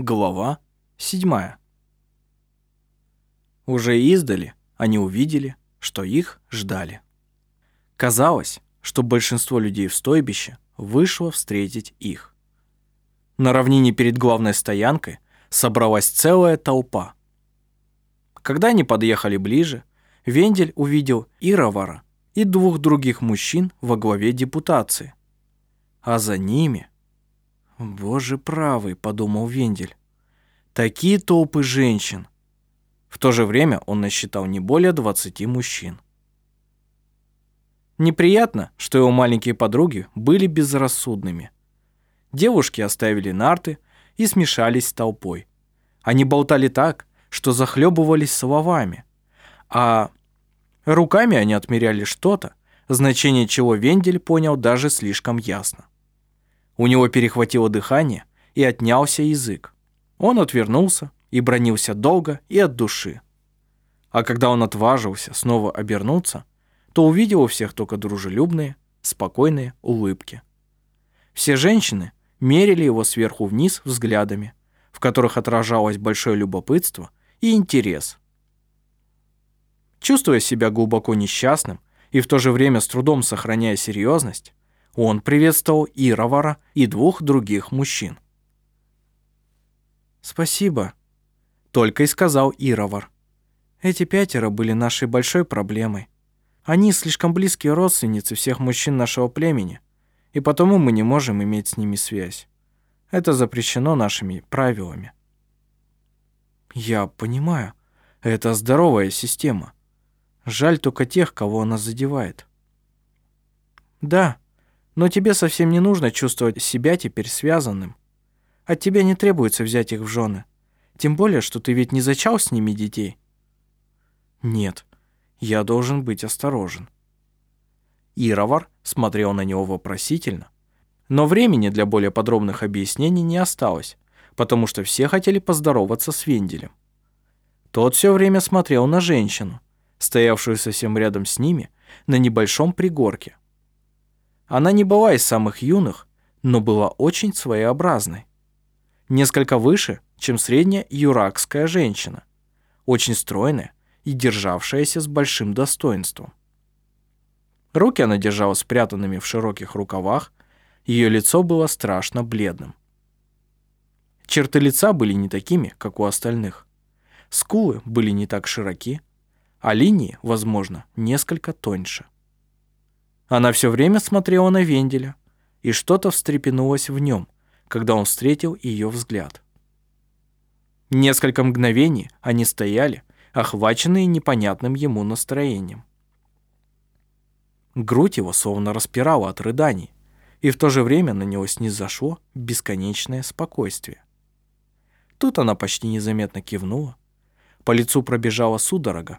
Глава 7. Уже издали они увидели, что их ждали. Казалось, что большинство людей в стойбище вышло встретить их. На равнине перед главной стоянкой собралась целая толпа. Когда они подъехали ближе, Вендель увидел Ировара и двух других мужчин во главе депутации. А за ними... «Боже правый», — подумал Вендель. «Такие толпы женщин». В то же время он насчитал не более 20 мужчин. Неприятно, что его маленькие подруги были безрассудными. Девушки оставили нарты и смешались с толпой. Они болтали так, что захлебывались словами, а руками они отмеряли что-то, значение чего Вендель понял даже слишком ясно. У него перехватило дыхание и отнялся язык. Он отвернулся и бронился долго и от души. А когда он отважился снова обернуться, то увидел у всех только дружелюбные, спокойные улыбки. Все женщины мерили его сверху вниз взглядами, в которых отражалось большое любопытство и интерес. Чувствуя себя глубоко несчастным и в то же время с трудом сохраняя серьезность, он приветствовал Ировара и двух других мужчин. «Спасибо», — только и сказал Ировар. «Эти пятеро были нашей большой проблемой. Они слишком близкие родственницы всех мужчин нашего племени, и потому мы не можем иметь с ними связь. Это запрещено нашими правилами». «Я понимаю, это здоровая система. Жаль только тех, кого она задевает». «Да», но тебе совсем не нужно чувствовать себя теперь связанным. От тебя не требуется взять их в жены. Тем более, что ты ведь не зачал с ними детей. Нет, я должен быть осторожен. Ировар смотрел на него вопросительно, но времени для более подробных объяснений не осталось, потому что все хотели поздороваться с Венделем. Тот все время смотрел на женщину, стоявшую совсем рядом с ними на небольшом пригорке. Она не была из самых юных, но была очень своеобразной. Несколько выше, чем средняя юракская женщина. Очень стройная и державшаяся с большим достоинством. Руки она держала спрятанными в широких рукавах, ее лицо было страшно бледным. Черты лица были не такими, как у остальных. Скулы были не так широки, а линии, возможно, несколько тоньше. Она все время смотрела на Венделя, и что-то встрепенулось в нем, когда он встретил ее взгляд. Несколько мгновений они стояли, охваченные непонятным ему настроением. Грудь его словно распирала от рыданий, и в то же время на него снизошло бесконечное спокойствие. Тут она почти незаметно кивнула, по лицу пробежала судорога,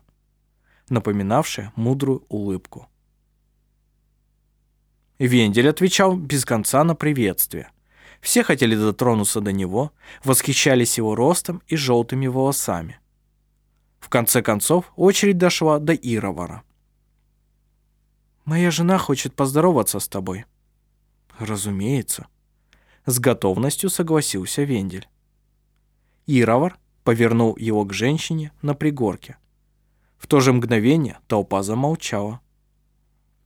напоминавшая мудрую улыбку. Вендель отвечал без конца на приветствие. Все хотели дотронуться до него, восхищались его ростом и желтыми волосами. В конце концов, очередь дошла до Ировара. «Моя жена хочет поздороваться с тобой». «Разумеется». С готовностью согласился Вендель. Ировар повернул его к женщине на пригорке. В то же мгновение толпа замолчала.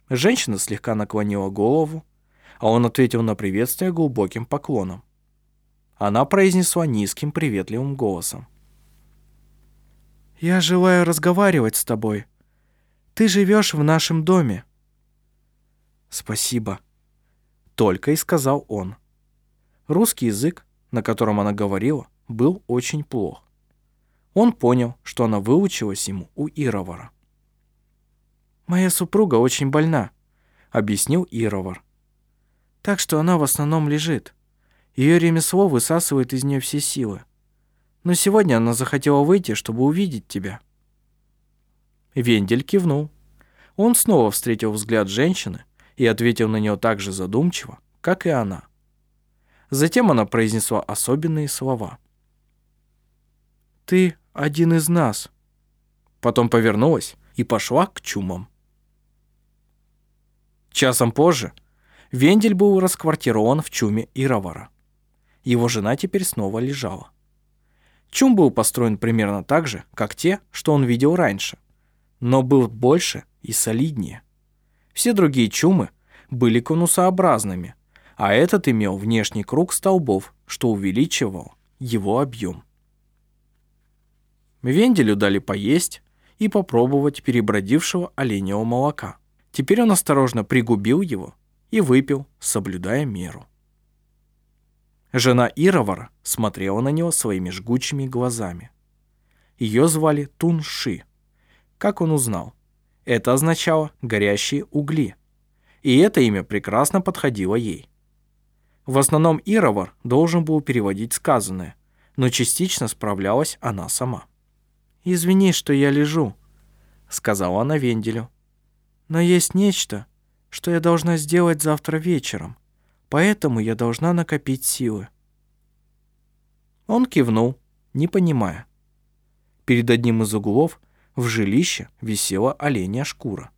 Женщина слегка наклонила голову, а он ответил на приветствие глубоким поклоном. Она произнесла низким приветливым голосом. «Я желаю разговаривать с тобой. Ты живешь в нашем доме». «Спасибо», — только и сказал он. Русский язык, на котором она говорила, был очень плох. Он понял, что она выучилась ему у Ировара. «Моя супруга очень больна», — объяснил Ировар. «Так что она в основном лежит. Ее ремесло высасывает из нее все силы. Но сегодня она захотела выйти, чтобы увидеть тебя». Вендель кивнул. Он снова встретил взгляд женщины и ответил на нее так же задумчиво, как и она. Затем она произнесла особенные слова. «Ты один из нас». Потом повернулась и пошла к чумам. Часом позже Вендель был расквартирован в чуме Ировара. Его жена теперь снова лежала. Чум был построен примерно так же, как те, что он видел раньше, но был больше и солиднее. Все другие чумы были конусообразными, а этот имел внешний круг столбов, что увеличивал его объем. Венделю дали поесть и попробовать перебродившего оленевого молока. Теперь он осторожно пригубил его и выпил, соблюдая меру. ЖенаИровара смотрела на него своими жгучими глазами. Ее звали Тунши. Как он узнал? Это означало «горящие угли». И это имя прекрасно подходило ей. В основномИровар должен был переводить сказанное, но частично справлялась она сама. «Извини, что я лежу», — сказала она Венделю. «Но есть нечто, что я должна сделать завтра вечером поэтому я должна накопить силы. Он кивнул, не понимая. Перед одним из углов в жилище висела оленя шкура,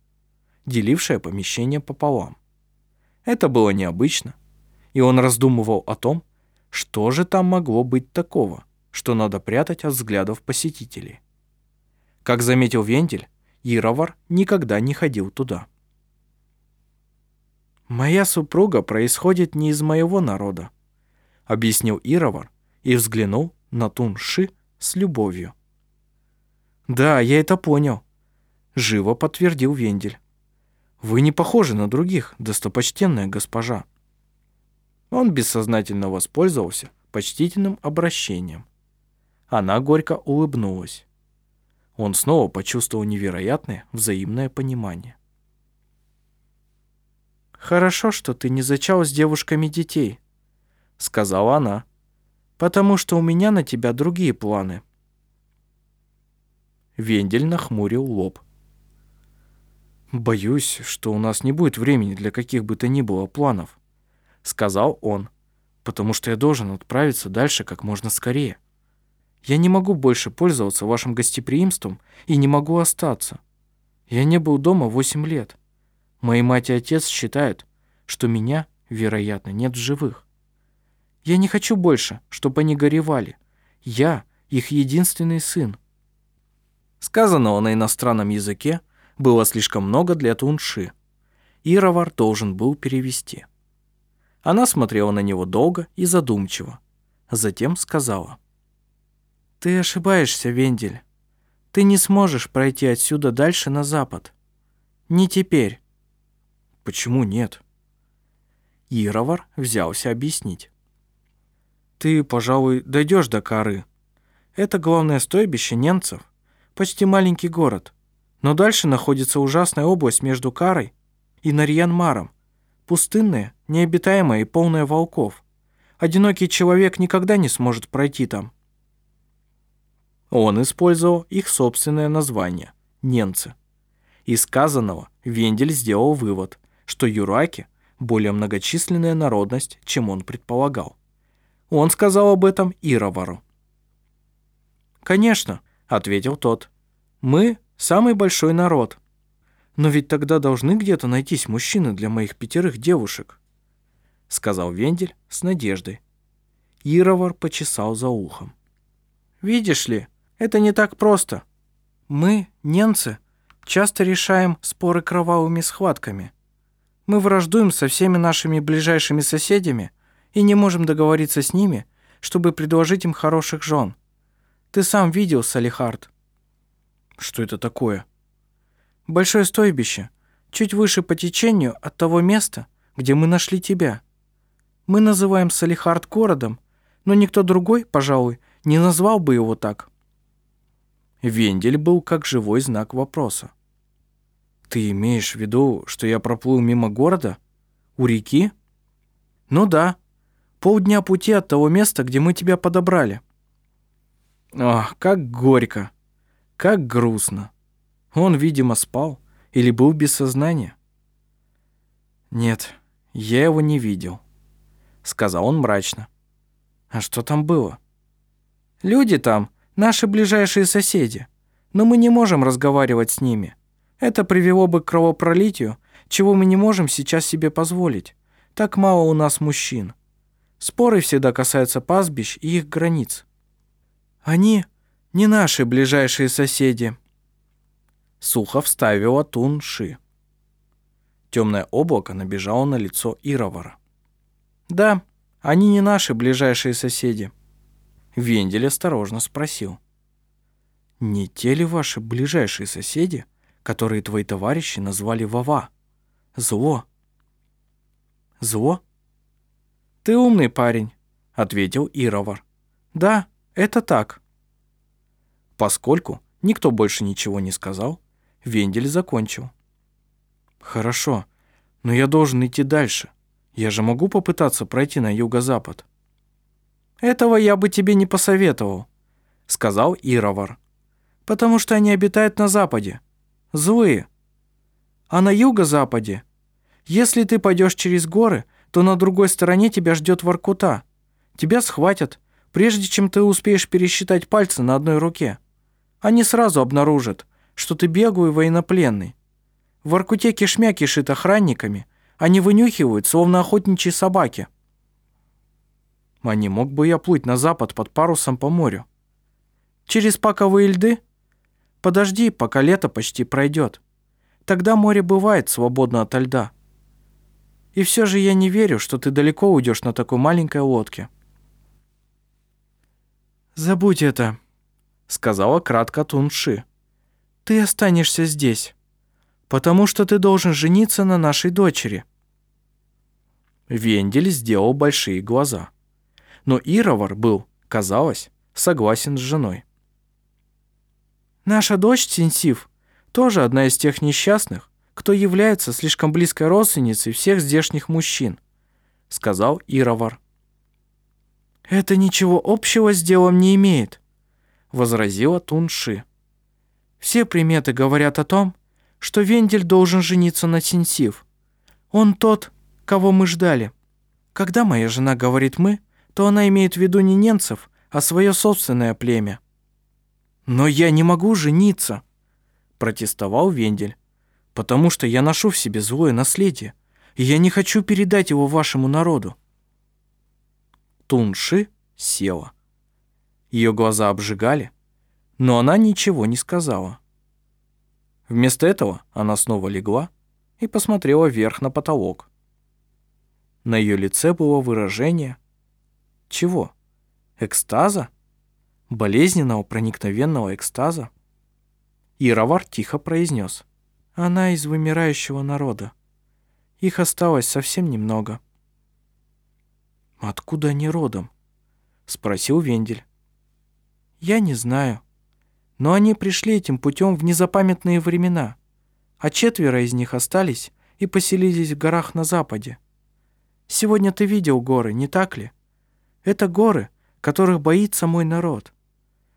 делившая помещение пополам. Это было необычно, и он раздумывал о том, что же там могло быть такого, что надо прятать от взглядов посетителей. Как заметил Вендель, Яровар никогда не ходил туда. «Моя супруга происходит не из моего народа», — объяснилИровар и взглянул на Тунши с любовью. «Да, я это понял», — живо подтвердил Вендель. «Вы не похожи на других, достопочтенная госпожа». Он бессознательно воспользовался почтительным обращением. Она горько улыбнулась. Он снова почувствовал невероятное взаимное понимание. «Хорошо, что ты не зачал с девушками детей», — сказала она, «потому что у меня на тебя другие планы». Вендель нахмурил лоб. «Боюсь, что у нас не будет времени для каких бы то ни было планов», — сказал он, «потому что я должен отправиться дальше как можно скорее. Я не могу больше пользоваться вашим гостеприимством и не могу остаться. Я не был дома восемь лет». Мои мать и отец считают, что меня, вероятно, нет в живых. Я не хочу больше, чтобы они горевали. Я их единственный сын. Сказанного на иностранном языке было слишком много для Тунши.Ировар должен был перевести. Она смотрела на него долго и задумчиво. Затем сказала. «Ты ошибаешься, Вендель. Ты не сможешь пройти отсюда дальше на запад. Не теперь. Почему нет?Ировар взялся объяснить. Ты, пожалуй, дойдешь до Кары. Это главное стойбище немцев. Почти маленький город. Но дальше находится ужасная область между Карой и Нарьянмаром. Пустынная, необитаемая и полная волков. Одинокий человек никогда не сможет пройти там. Он использовал их собственное название – немцы. Из сказанного Вендель сделал вывод, что юраки – более многочисленная народность, чем он предполагал. Он сказал об этомИровару. «Конечно», – ответил тот. «Мы – самый большой народ. Но ведь тогда должны где-то найтись мужчины для моих пятерых девушек», – сказал Вендель с надеждой.Ировар почесал за ухом. «Видишь ли, это не так просто. Мы, немцы, часто решаем споры кровавыми схватками. Мы враждуем со всеми нашими ближайшими соседями и не можем договориться с ними, чтобы предложить им хороших жен. Ты сам видел, Салихард. Что это такое? Большое стойбище, чуть выше по течению от того места, где мы нашли тебя. Мы называем Салихард городом, но никто другой, пожалуй, не назвал бы его так. Вендель был как живой знак вопроса. Ты имеешь в виду, что я проплыл мимо города? У реки? Ну да. Полдня пути от того места, где мы тебя подобрали. Ах, как горько. Как грустно. Он, видимо, спал или был без сознания. Нет, я его не видел, сказал он мрачно. А что там было? Люди там, наши ближайшие соседи, но мы не можем разговаривать с ними. Это привело бы к кровопролитию, чего мы не можем сейчас себе позволить. Так мало у нас мужчин. Споры всегда касаются пастбищ и их границ. Они не наши ближайшие соседи. Сухо вставила Тунши. Темное облако набежало на лицоИровара. Да, они не наши ближайшие соседи. Вендель осторожно спросил. Не те ли ваши ближайшие соседи, которые твои товарищи назвали Вова? Зло. Зло? Ты умный парень, ответилИровар. Да, это так. Поскольку никто больше ничего не сказал, Вендель закончил. Хорошо, но я должен идти дальше. Я же могу попытаться пройти на юго-запад. Этого я бы тебе не посоветовал, сказалИровар. Потому что они обитают на западе. Злые. А на юго-западе, если ты пойдешь через горы, то на другой стороне тебя ждет Воркута. Тебя схватят, прежде чем ты успеешь пересчитать пальцы на одной руке. Они сразу обнаружат, что ты беглый военнопленный. В Воркуте кишмя кишит охранниками, они вынюхивают, словно охотничьи собаки. А не мог бы я плыть на запад под парусом по морю? Через паковые льды? Подожди, пока лето почти пройдет. Тогда море бывает свободно ото льда. И все же я не верю, что ты далеко уйдешь на такой маленькой лодке. «Забудь это», — сказала кратко Тунши. «Ты останешься здесь, потому что ты должен жениться на нашей дочери». Вендель сделал большие глаза. НоИровар был, казалось, согласен с женой. «Наша дочь Синсив тоже одна из тех несчастных, кто является слишком близкой родственницей всех здешних мужчин», сказалИровар. «Это ничего общего с делом не имеет», возразила Тунши. «Все приметы говорят о том, что Вендель должен жениться на Синсив. Он тот, кого мы ждали. Когда моя жена говорит «мы», то она имеет в виду не немцев, а свое собственное племя. «Но я не могу жениться», – протестовал Вендель, «потому что я ношу в себе злое наследие, и я не хочу передать его вашему народу». Тунши села. Ее глаза обжигали, но она ничего не сказала. Вместо этого она снова легла и посмотрела вверх на потолок. На ее лице было выражение чего? Экстаза? болезненного проникновенного экстаза. Иравар тихо произнес. Она из вымирающего народа. Их осталось совсем немного. «Откуда они родом?» — спросил Вендель. «Я не знаю. Но они пришли этим путем в незапамятные времена, а четверо из них остались и поселились в горах на западе. Сегодня ты видел горы, не так ли? Это горы, которых боится мой народ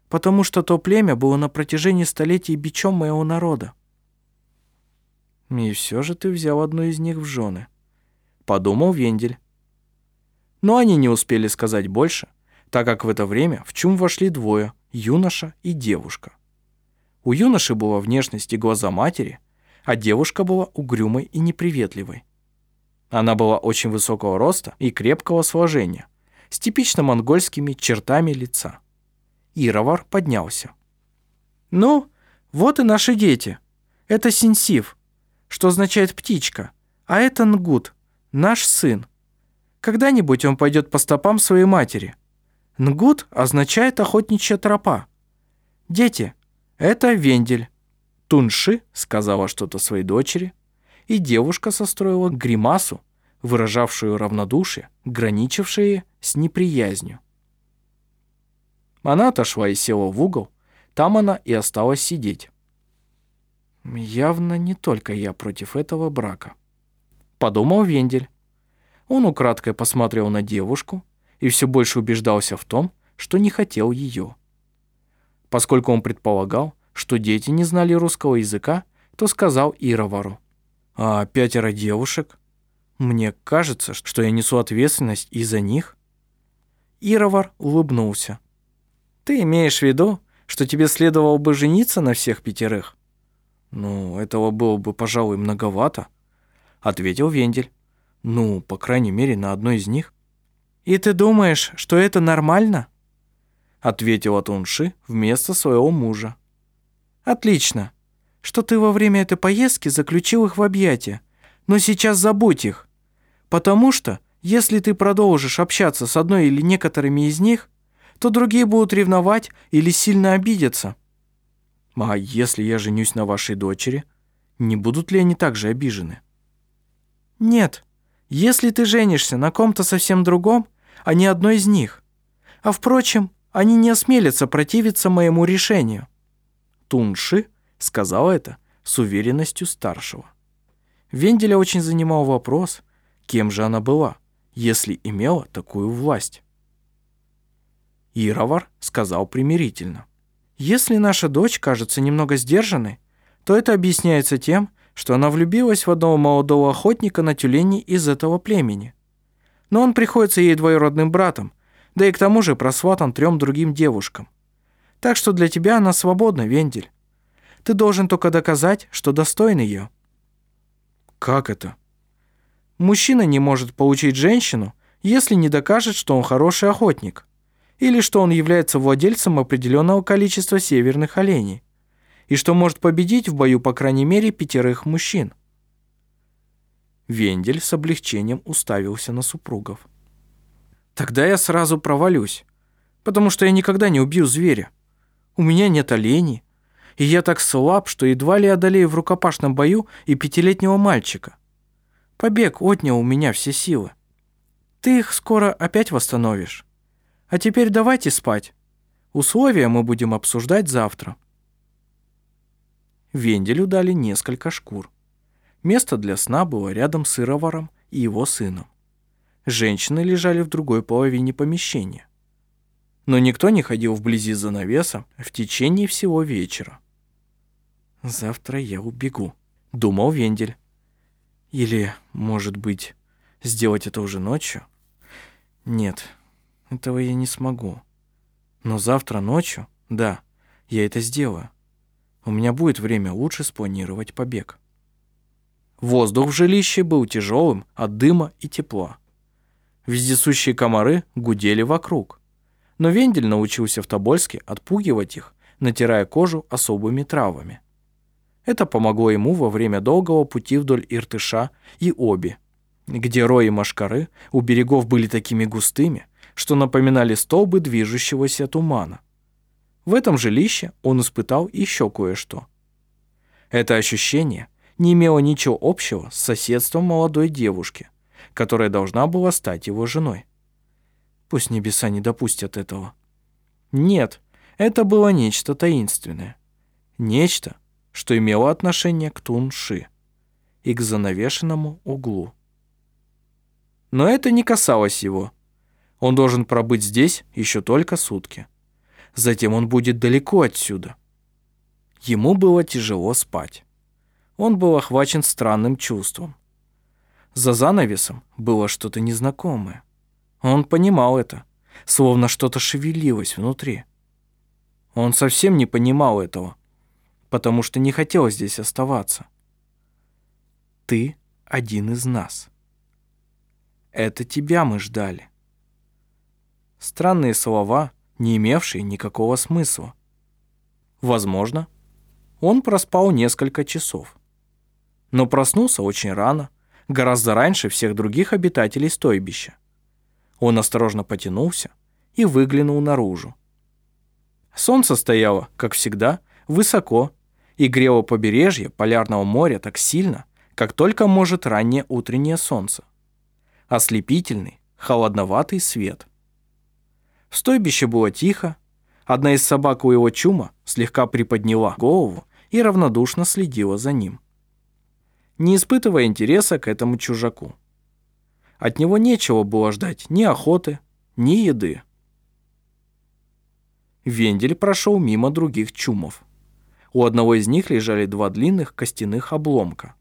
потому что то племя было на протяжении столетий бичом моего народа. И все же ты взял одну из них в жены, подумал Вендель. Но они не успели сказать больше, так как в это время в чум вошли двое, юноша и девушка. У юноши была внешность и глаза матери, а девушка была угрюмой и неприветливой. Она была очень высокого роста и крепкого сложения, с типично монгольскими чертами лица.Ировар поднялся. «Ну, вот и наши дети. Это Синсив, что означает птичка, а это Нгут, наш сын. Когда-нибудь он пойдет по стопам своей матери. Нгут означает охотничья тропа. Дети, это Вендель». Тунши сказала что-то своей дочери, и девушка состроила гримасу, выражавшую равнодушие, граничившее с неприязнью. Она отошла и села в угол. Там она и осталась сидеть. Явно не только я против этого брака. Подумал Вендель. Он украдкой посмотрел на девушку и все больше убеждался в том, что не хотел ее. Поскольку он предполагал, что дети не знали русского языка, то сказалИровару. «А пятеро девушек? Мне кажется, что я несу ответственность и за них».Ировар улыбнулся. Ты имеешь в виду, что тебе следовало бы жениться на всех пятерых? Ну, этого было бы, пожалуй, многовато, ответил Вендель. Ну, по крайней мере, на одной из них. И ты думаешь, что это нормально? ответила Тунши вместо своего мужа. Отлично, что ты во время этой поездки заключил их в объятия, но сейчас забудь их, потому что, если ты продолжишь общаться с одной или некоторыми из них, то другие будут ревновать или сильно обидеться. А если я женюсь на вашей дочери, не будут ли они также обижены? Нет, если ты женишься на ком-то совсем другом, а не одной из них. А впрочем, они не осмелятся противиться моему решению. Тунши сказал это с уверенностью старшего. Венделя очень занимал вопрос, кем же она была, если имела такую власть. Ировар сказал примирительно. «Если наша дочь кажется немного сдержанной, то это объясняется тем, что она влюбилась в одного молодого охотника на тюленей из этого племени. Но он приходится ей двоюродным братом, да и к тому же просватан трем другим девушкам. Так что для тебя она свободна, Вендель. Ты должен только доказать, что достоин ее». «Как это?» «Мужчина не может получить женщину, если не докажет, что он хороший охотник, или что он является владельцем определенного количества северных оленей, и что может победить в бою по крайней мере пятерых мужчин». Вендель с облегчением уставился на супругов. «Тогда я сразу провалюсь, потому что я никогда не убью зверя. У меня нет оленей, и я так слаб, что едва ли одолею в рукопашном бою и пятилетнего мальчика. Побег отнял у меня все силы. Ты их скоро опять восстановишь. А теперь давайте спать. Условия мы будем обсуждать завтра. Венделю дали несколько шкур. Место для сна было рядом с Ироваром и его сыном. Женщины лежали в другой половине помещения. Но никто не ходил вблизи занавеса в течение всего вечера. «Завтра я убегу», — думал Вендель. «Или, может быть, сделать это уже ночью? Нет, этого я не смогу. Но завтра ночью, да, я это сделаю. У меня будет время лучше спланировать побег». Воздух в жилище был тяжелым от дыма и тепла. Вездесущие комары гудели вокруг. Но Вендель научился в Тобольске отпугивать их, натирая кожу особыми травами. Это помогло ему во время долгого пути вдоль Иртыша и Оби, где рои машкары у берегов были такими густыми, что напоминали столбы движущегося тумана. В этом жилище он испытал еще кое-что. Это ощущение не имело ничего общего с соседством молодой девушки, которая должна была стать его женой. Пусть небеса не допустят этого. Нет, это было нечто таинственное. Нечто, что имело отношение к Тунши и к занавешенному углу. Но это не касалось его. Он должен пробыть здесь еще только сутки. Затем он будет далеко отсюда. Ему было тяжело спать. Он был охвачен странным чувством. За занавесом было что-то незнакомое. Он понимал это, словно что-то шевелилось внутри. Он совсем не понимал этого, потому что не хотел здесь оставаться. Ты один из нас. Это тебя мы ждали. Странные слова, не имевшие никакого смысла. Возможно, он проспал несколько часов. Но проснулся очень рано, гораздо раньше всех других обитателей стойбища. Он осторожно потянулся и выглянул наружу. Солнце стояло, как всегда, высоко и грело побережье Полярного моря так сильно, как только может раннее утреннее солнце. Ослепительный, холодноватый свет. В стойбище было тихо. Одна из собак у его чума слегка приподняла голову и равнодушно следила за ним, не испытывая интереса к этому чужаку. От него нечего было ждать ни охоты, ни еды. Вендель прошел мимо других чумов. У одного из них лежали два длинных костяных обломка.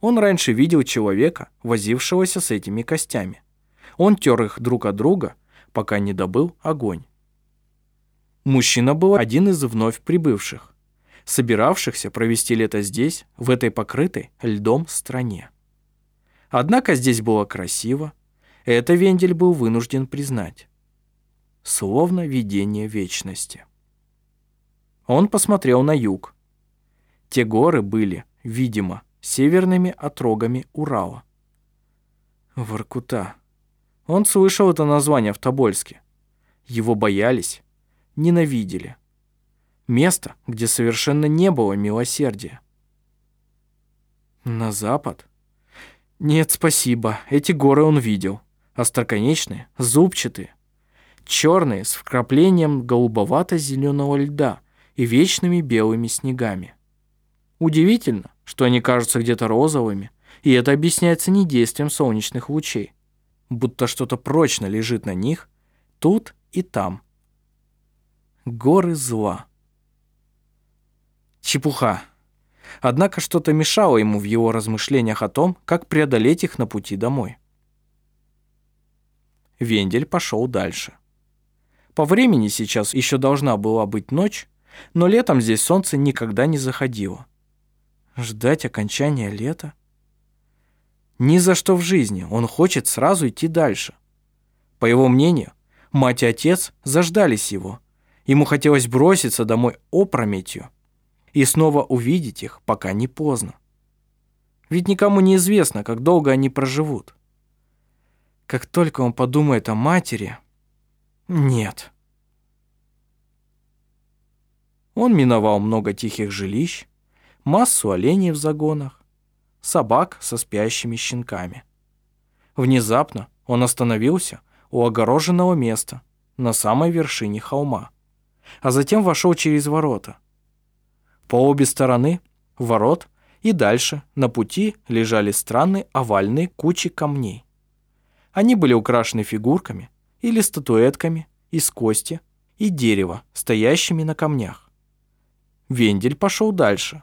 Он раньше видел человека, возившегося с этими костями. Он тер их друг от друга, пока не добыл огонь. Мужчина был один из вновь прибывших, собиравшихся провести лето здесь, в этой покрытой льдом стране. Однако здесь было красиво, это Вендель был вынужден признать. словно видение вечности. Он посмотрел на юг. Те горы были, видимо, северными отрогами Урала. Воркута. Он слышал это название в Тобольске. Его боялись, ненавидели. Место, где совершенно не было милосердия. На запад? Нет, спасибо, эти горы он видел. Остроконечные, зубчатые, черные, с вкраплением голубовато-зеленого льда и вечными белыми снегами. Удивительно, что они кажутся где-то розовыми, и это объясняется не действием солнечных лучей, будто что-то прочно лежит на них, тут и там. Горы зла. Чепуха. Однако что-то мешало ему в его размышлениях о том, как преодолеть их на пути домой. Вендель пошел дальше. По времени сейчас еще должна была быть ночь, но летом здесь солнце никогда не заходило. Ждать окончания лета? Ни за что в жизни он хочет сразу идти дальше. По его мнению, мать и отец заждались его. Ему хотелось броситься домой опрометью и снова увидеть их, пока не поздно. Ведь никому не известно, как долго они проживут. Как только он подумает о матери... Нет. Он миновал много тихих жилищ, массу оленей в загонах, собак со спящими щенками. Внезапно он остановился у огороженного места на самой вершине холма, а затем вошел через ворота. По обе стороны ворот и дальше на пути лежали странные овальные кучи камней. Они были украшены фигурками или статуэтками из кости и дерева, стоящими на камнях. Вендель пошел дальше,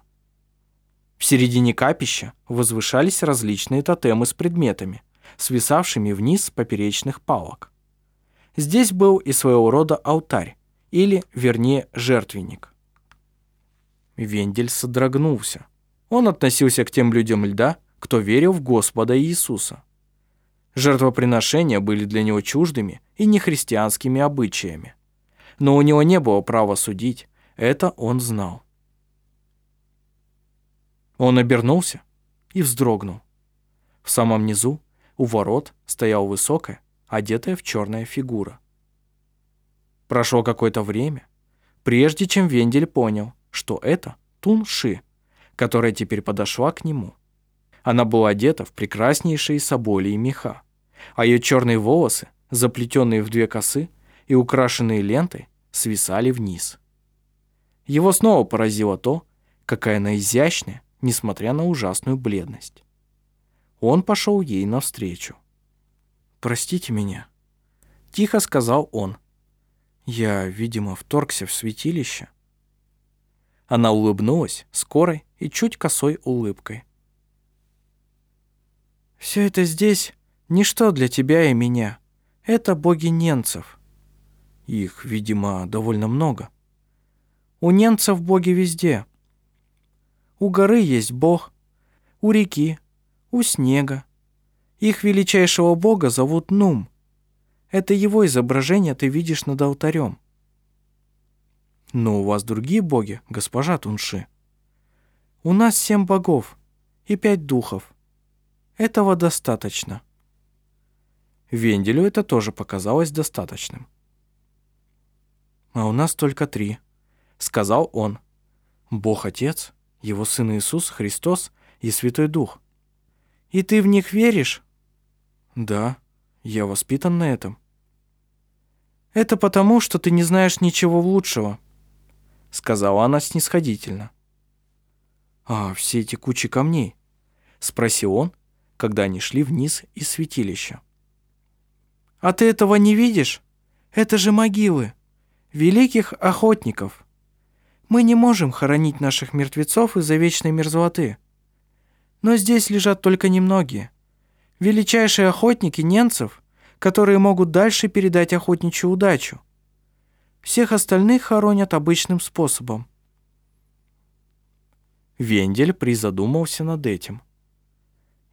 в середине капища возвышались различные тотемы с предметами, свисавшими вниз с поперечных палок. Здесь был и своего рода алтарь, или, вернее, жертвенник. Вендель содрогнулся. Он относился к тем людям льда, кто верил в Господа Иисуса. Жертвоприношения были для него чуждыми и нехристианскими обычаями. Но у него не было права судить, это он знал. Он обернулся и вздрогнул. В самом низу, у ворот, стояла высокая, одетая в черная фигура. Прошло какое-то время, прежде чем Вендель понял, что это Тунши, которая теперь подошла к нему. Она была одета в прекраснейшие соболи и меха, а ее черные волосы, заплетенные в две косы и украшенные лентой, свисали вниз. Его снова поразило то, какая она изящная несмотря на ужасную бледность. Он пошел ей навстречу. «Простите меня», — тихо сказал он. «Я, видимо, вторгся в святилище». Она улыбнулась скорой и чуть косой улыбкой. «Все это здесь — ничто для тебя и меня. Это боги ненцев. Их, видимо, довольно много. У ненцев боги везде. У горы есть бог, у реки, у снега. Их величайшего бога зовут Нум. Это его изображение ты видишь над алтарем. Но у вас другие боги, госпожа Тунши. У нас семь богов и пять духов. Этого достаточно. Венделю это тоже показалось достаточным. «А у нас только три», — сказал он. «Бог-отец, его Сын Иисус, Христос и Святой Дух. И ты в них веришь? Да, я воспитан на этом. Это потому, что ты не знаешь ничего лучшего, сказала она снисходительно. А все эти кучи камней? Спросил он, когда они шли вниз из святилища. А ты этого не видишь? Это же могилы великих охотников. Мы не можем хоронить наших мертвецов из-за вечной мерзлоты. Но здесь лежат только немногие. Величайшие охотники ненцев, которые могут дальше передать охотничью удачу. Всех остальных хоронят обычным способом. Вендель призадумался над этим.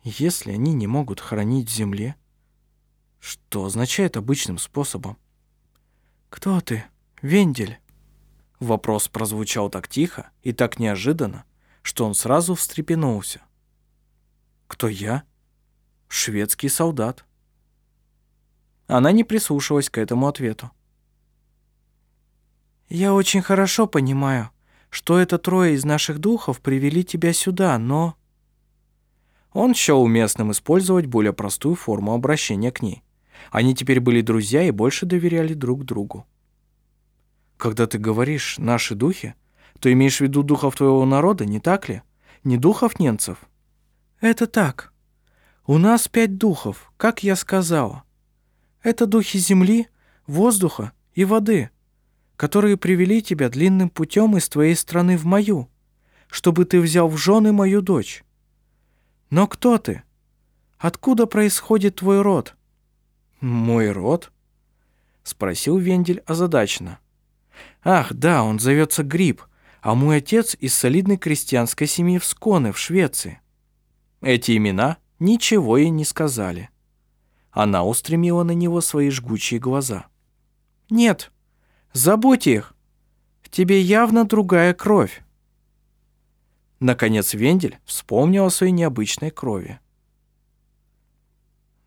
Если они не могут хранить в земле, что означает обычным способом? «Кто ты, Вендель?» Вопрос прозвучал так тихо и так неожиданно, что он сразу встрепенулся. «Кто я?» «Шведский солдат». Она не прислушалась к этому ответу. «Я очень хорошо понимаю, что это трое из наших духов привели тебя сюда, но...» Он счел уместным использовать более простую форму обращения к ней. Они теперь были друзья и больше доверяли друг другу. Когда ты говоришь «наши духи», то имеешь в виду духов твоего народа, не так ли? Не духов немцев? Это так. У нас пять духов, как я сказала. Это духи земли, воздуха и воды, которые привели тебя длинным путем из твоей страны в мою, чтобы ты взял в жены мою дочь. Но кто ты? Откуда происходит твой род?» «Мой род?» — спросил Вендель озадаченно. «Ах, да, он зовется Гриб, а мой отец из солидной крестьянской семьи в Сконе, в Швеции». Эти имена ничего ей не сказали. Она устремила на него свои жгучие глаза. «Нет, забудь их. В тебе явно другая кровь». Наконец Вендель вспомнил о своей необычной крови.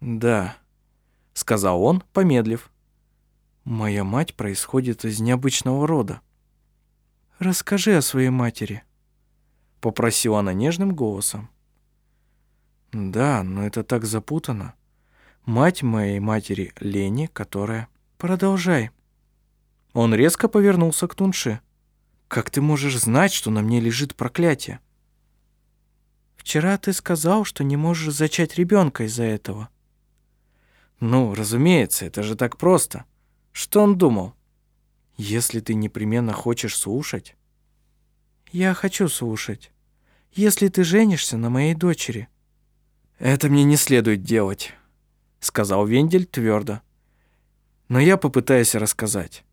«Да», — сказал он, помедлив. «Моя мать происходит из необычного рода». «Расскажи о своей матери», — попросила она нежным голосом. «Да, но это так запутано. Мать моей матери Лени, которая...» «Продолжай». Он резко повернулся к Тунши. «Как ты можешь знать, что на мне лежит проклятие?» «Вчера ты сказал, что не можешь зачать ребенка из-за этого». Ну, разумеется, это же так просто. Что он думал? Если ты непременно хочешь слушать... Я хочу слушать. Если ты женишься на моей дочери. Это мне не следует делать, сказал Вендель твердо. Но я попытаюсь рассказать.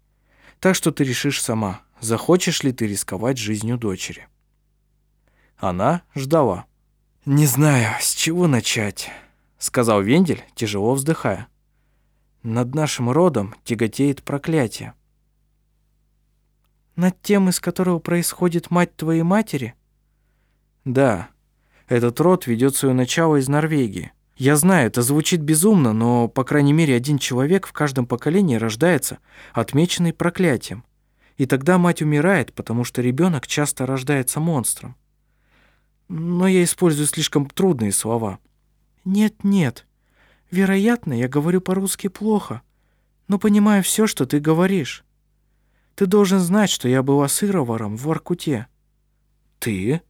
Так что ты решишь сама, захочешь ли ты рисковать жизнью дочери. Она ждала. «Не знаю, с чего начать», сказал Вендель, тяжело вздыхая. Над нашим родом тяготеет проклятие. Над тем, из которого происходит мать твоей матери? Да. Этот род ведет свое начало из Норвегии. Я знаю, это звучит безумно, но, по крайней мере, один человек в каждом поколении рождается, отмеченный проклятием. И тогда мать умирает, потому что ребенок часто рождается монстром. Но я использую слишком трудные слова – «Нет-нет. Вероятно, я говорю по-русски плохо, но понимаю все, что ты говоришь. Ты должен знать, что я была сыроваром в Воркуте». «Ты?»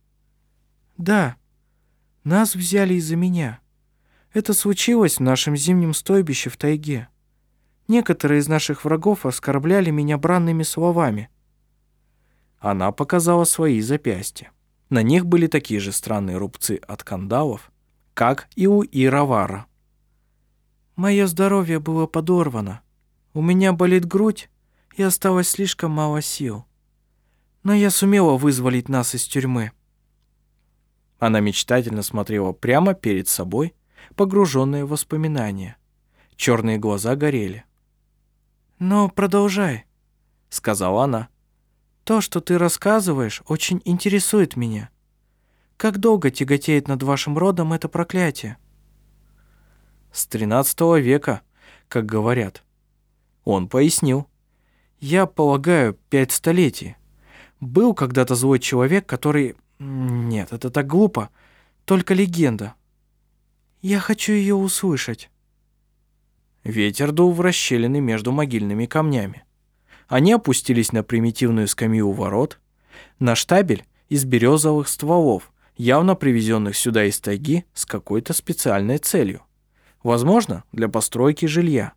«Да. Нас взяли из-за меня. Это случилось в нашем зимнем стойбище в тайге. Некоторые из наших врагов оскорбляли меня бранными словами». Она показала свои запястья. На них были такие же странные рубцы от кандалов, как и у Иравара. Мое здоровье было подорвано. У меня болит грудь, и осталось слишком мало сил. Но я сумела вызволить нас из тюрьмы. Она мечтательно смотрела прямо перед собой, погруженная в воспоминания. Черные глаза горели. «Но продолжай», — сказала она. «То, что ты рассказываешь, очень интересует меня. Как долго тяготеет над вашим родом это проклятие? С тринадцатого века, как говорят. Он пояснил. Я полагаю, пять столетий. Был когда-то злой человек, который... Нет, это так глупо. Только легенда. Я хочу ее услышать. Ветер дул в расщелины между могильными камнями. Они опустились на примитивную скамью у ворот, на штабель из березовых стволов, явно привезенных сюда из тайги с какой-то специальной целью. Возможно, для постройки жилья.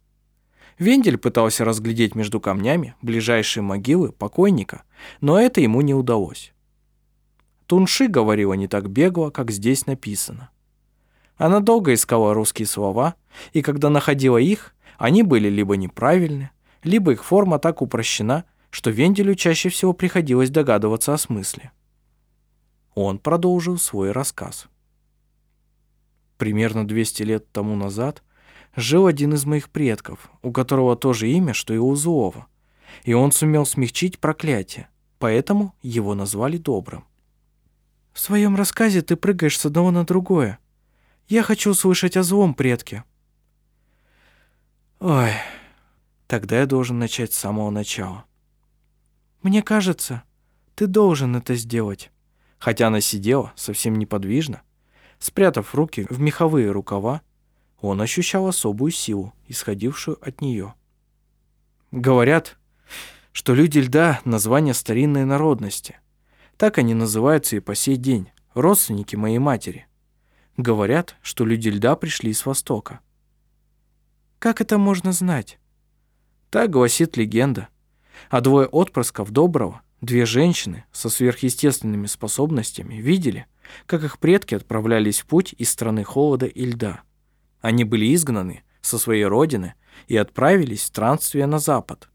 Вендель пытался разглядеть между камнями ближайшие могилы покойника, но это ему не удалось. Тунши говорила не так бегло, как здесь написано. Она долго искала русские слова, и когда находила их, они были либо неправильны, либо их форма так упрощена, что Венделю чаще всего приходилось догадываться о смысле. Он продолжил свой рассказ. Примерно 200 лет тому назад жил один из моих предков, у которого то же имя, что и у Зуова, и он сумел смягчить проклятие, поэтому его назвали добрым. «В своем рассказе ты прыгаешь с одного на другое. Я хочу услышать о злом предке». «Ой, тогда я должен начать с самого начала». «Мне кажется, ты должен это сделать». Хотя она сидела совсем неподвижно, спрятав руки в меховые рукава, он ощущал особую силу, исходившую от нее. Говорят, что люди льда — название старинной народности. Так они называются и по сей день, родственники моей матери. Говорят, что люди льда пришли с Востока. Как это можно знать? Так гласит легенда. А двое отпрысков доброго, две женщины со сверхъестественными способностями, видели, как их предки отправлялись в путь из страны холода и льда. Они были изгнаны со своей родины и отправились в странствие на запад,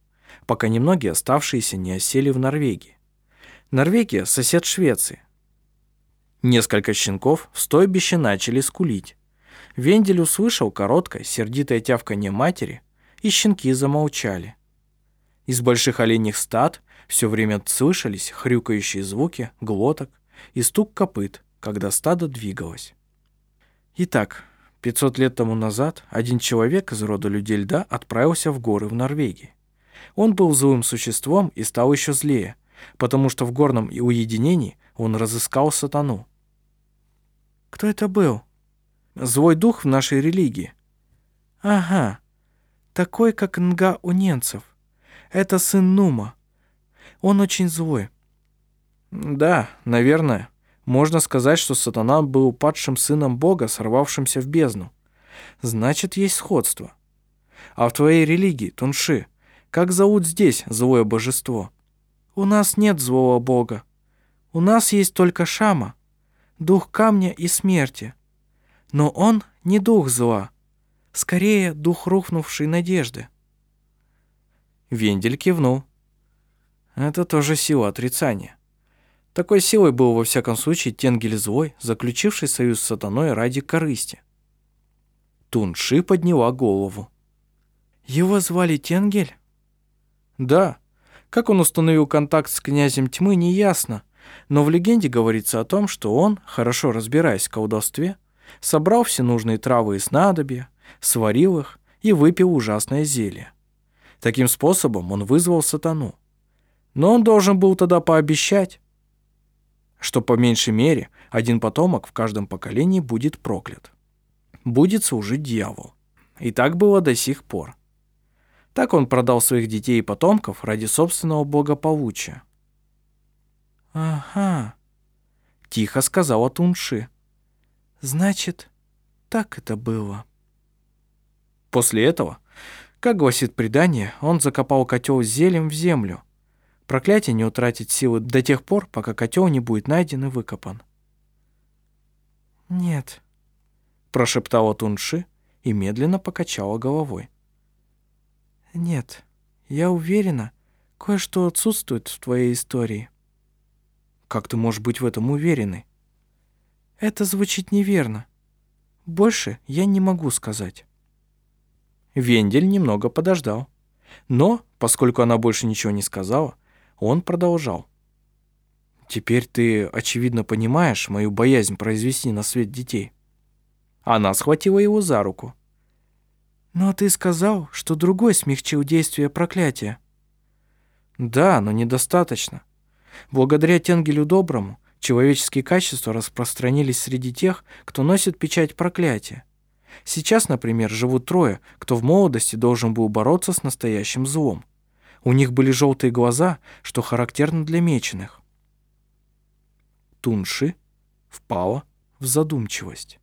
пока немногие оставшиеся не осели в Норвегии. Норвегия – сосед Швеции. Несколько щенков в стойбище начали скулить. Вендель услышал короткое, сердитое тявканье матери, и щенки замолчали. Из больших оленьих стад все время слышались хрюкающие звуки глоток и стук копыт, когда стадо двигалось. Итак, 500 лет тому назад один человек из рода людей льда отправился в горы в Норвегии. Он был злым существом и стал еще злее, потому что в горном уединении он разыскал сатану. Кто это был? Злой дух в нашей религии. Ага, такой, как Нга у немцев. Это сын Нума. Он очень злой. Да, наверное. Можно сказать, что сатана был падшим сыном Бога, сорвавшимся в бездну. Значит, есть сходство. А в твоей религии, Тунши, как зовут здесь злое божество? У нас нет злого бога. У нас есть только Шама, дух камня и смерти. Но он не дух зла, скорее дух рухнувшей надежды. Вендель кивнул. Это тоже сила отрицания. Такой силой был во всяком случае Тенгель Злой, заключивший союз с сатаной ради корысти. Тунши подняла голову. «Его звали Тенгель?» «Да. Как он установил контакт с князем тьмы, неясно. Но в легенде говорится о том, что он, хорошо разбираясь в колдовстве, собрал все нужные травы и снадобья, сварил их и выпил ужасное зелье. Таким способом он вызвал сатану. Но он должен был тогда пообещать, что по меньшей мере один потомок в каждом поколении будет проклят. Будет служить дьявол. И так было до сих пор. Так он продал своих детей и потомков ради собственного благополучия. «Ага», — тихо сказала Тунши. «Значит, так это было». После этого, как гласит предание, он закопал котел с зелем в землю, Проклятие не утратит силы до тех пор, пока котел не будет найден и выкопан. «Нет», — прошептала Тунши и медленно покачала головой. «Нет, я уверена, кое-что отсутствует в твоей истории». «Как ты можешь быть в этом уверенной?» «Это звучит неверно. Больше я не могу сказать». Вендель немного подождал. Но, поскольку она больше ничего не сказала, он продолжал. «Теперь ты, очевидно, понимаешь мою боязнь произвести на свет детей». Она схватила его за руку. «Но ты сказал, что другой смягчил действие проклятия». «Да, но недостаточно. Благодаря Тенгелю Доброму человеческие качества распространились среди тех, кто носит печать проклятия. Сейчас, например, живут трое, кто в молодости должен был бороться с настоящим злом. У них были желтые глаза, что характерно для меченых. Тунши впала в задумчивость.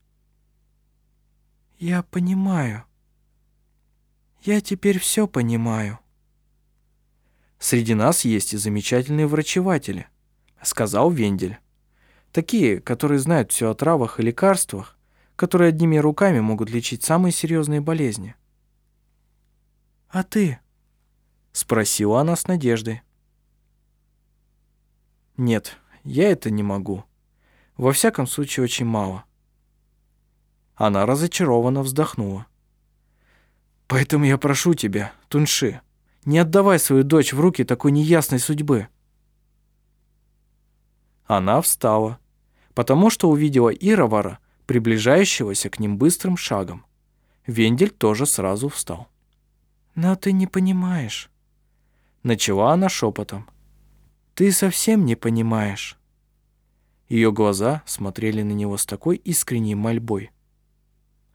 «Я понимаю. Я теперь все понимаю». «Среди нас есть и замечательные врачеватели», — сказал Вендель. «Такие, которые знают все о травах и лекарствах, которые одними руками могут лечить самые серьезные болезни». «А ты?» Спросила она с надеждой. Нет, я это не могу. Во всяком случае, очень мало. Она разочарованно вздохнула. Поэтому я прошу тебя, Тунши, Не отдавай свою дочь в руки такой неясной судьбы. Она встала, потому что увиделаИровара, приближающегося к ним быстрым шагом. Вендель тоже сразу встал. «Но ты не понимаешь», — начала она шепотом. «Ты совсем не понимаешь». Ее глаза смотрели на него с такой искренней мольбой.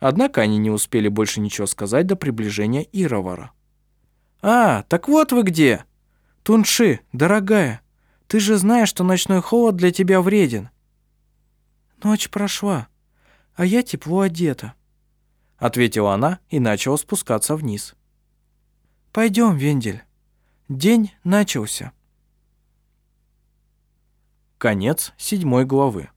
Однако они не успели больше ничего сказать до приближенияИровара. «А, так вот вы где! Тунши, дорогая, ты же знаешь, что ночной холод для тебя вреден». «Ночь прошла, а я тепло одета», — ответила она и начала спускаться вниз. «Пойдем, Вендель. День начался». Конец седьмой главы.